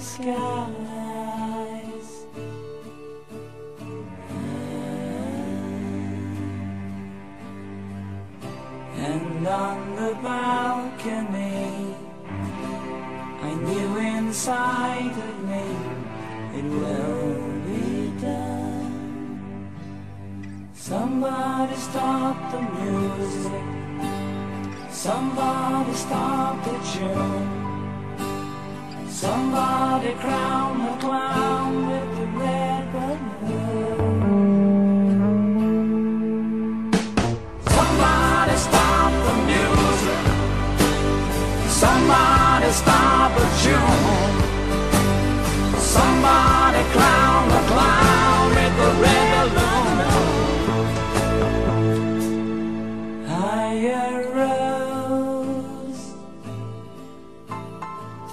skies. And on the balcony, I knew inside of me it will be done. Somebody stop the music. Somebody stop the tune. Somebody crown the clown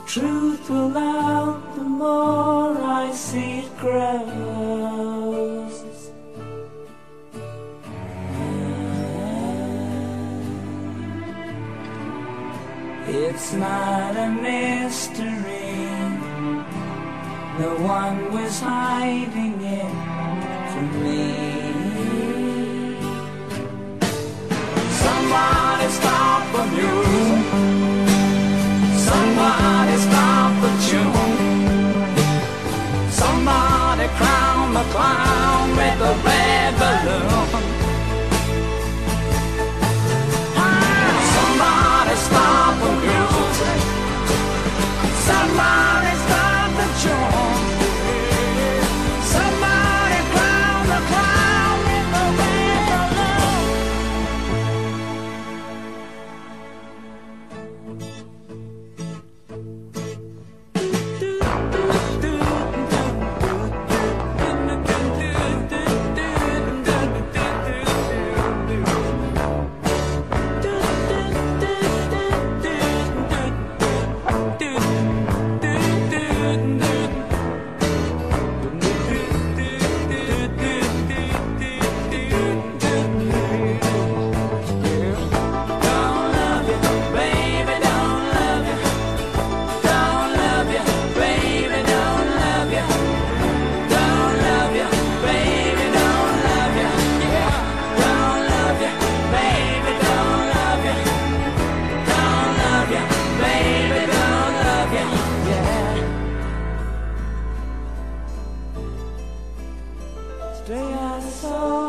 Truth will out the more I see it grows. It's not a mystery. No one was hiding it crown Today I saw